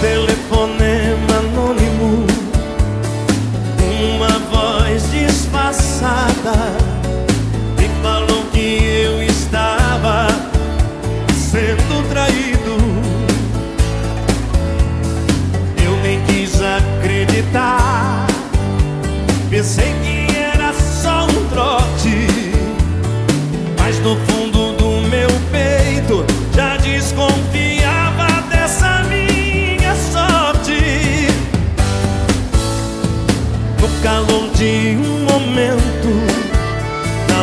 telefonema anônimo, uma voz disfarçada me falou que eu estava sendo traído. Eu nem quis acreditar, pensei que era só um trote, mas no fundo do meu peito já desconfiava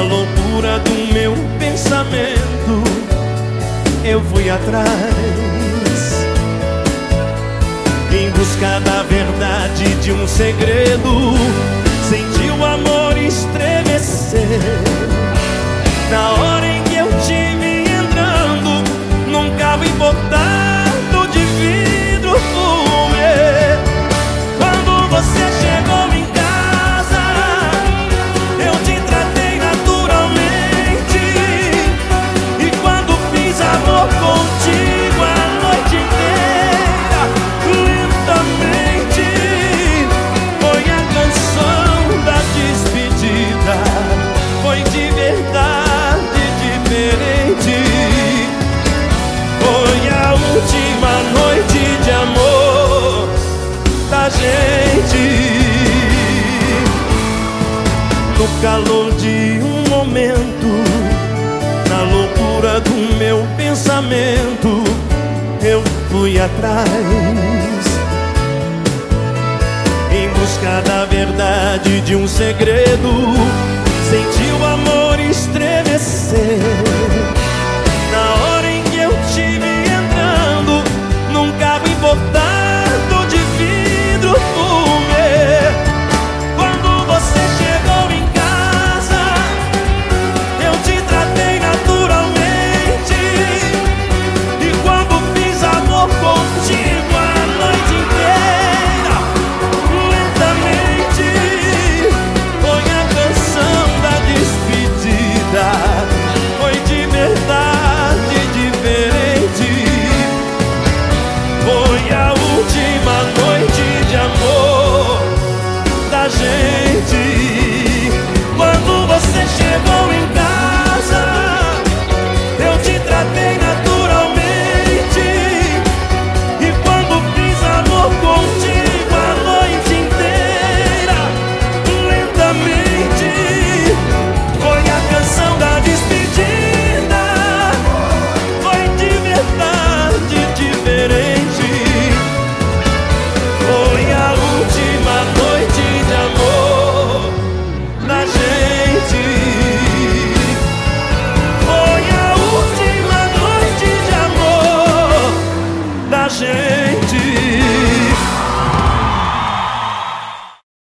loucura do meu pensamento, eu fui atrás. Em busca da verdade de um segredo, senti o amor estremecer. no calor de um momento, na loucura do meu pensamento, eu fui atrás em busca da verdade de um segredo. Senti o amor estremecer. yeah. passion.